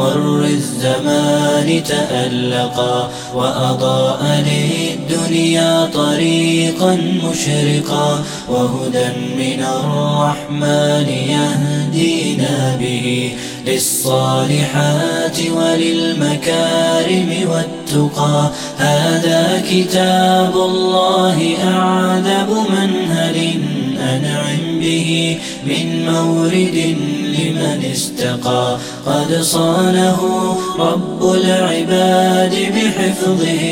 مر الزمان تألقا وأضاء للدنيا طريقا مشرقا وهدى من الرحمن يهدينا به للصالحات وللمكارم والتقى. هذا كتاب الله أعذب منهل أنعم به من مورد لمن استقى. قد صانه رب العباد بحفظه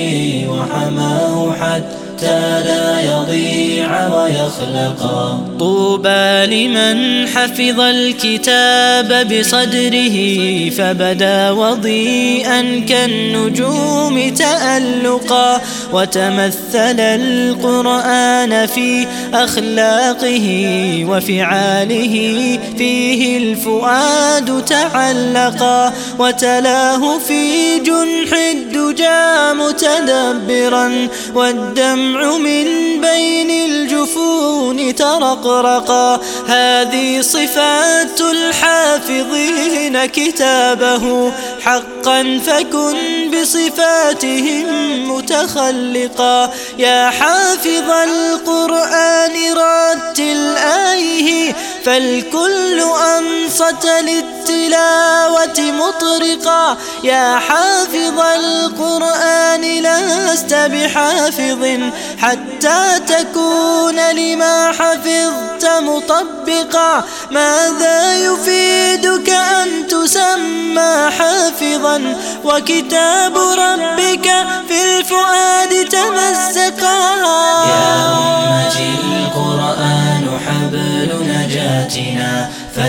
وحماه حتى حتى لا يضيع ويخلقا طوبى لمن حفظ الكتاب بصدره فبدا وضيئا كالنجوم تألقا. وتمثل القرآن في أخلاقه وفعاله فيه الفؤاد تعلقا. وتلاه في جنح الدجى متدبرا والدمع من بين الجفون ترقرقا هذه صفات الحافظين كتابه. حقا فكن بصفاتهم متخلقا. يا حافظ القرآن رتل آيه. فالكل أنصت للتلاوة مطرقا يا حافظ القرآن لست بحافظ حتى تكون لما حفظت مطبقا ماذا يفيدك أن تسمى حافظا؟ وكتاب ربك في الفؤاد تمزقا.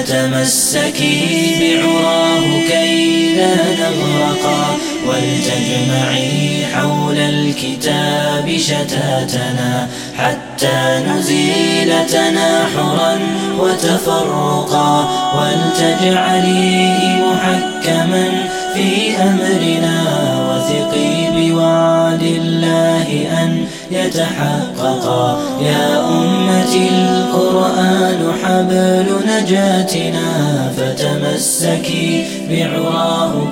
فتمسكي بعراه كي لا نغرقا ولتجمعي حول الكتاب شتاتنا حتى نزيل تناحرا وتفرقا ولتجعليه محكما في أمرنا وثقي بوعد الله أن يتحققا يا أمتي القرآن حبل نجاتنا فتمسكي بعراه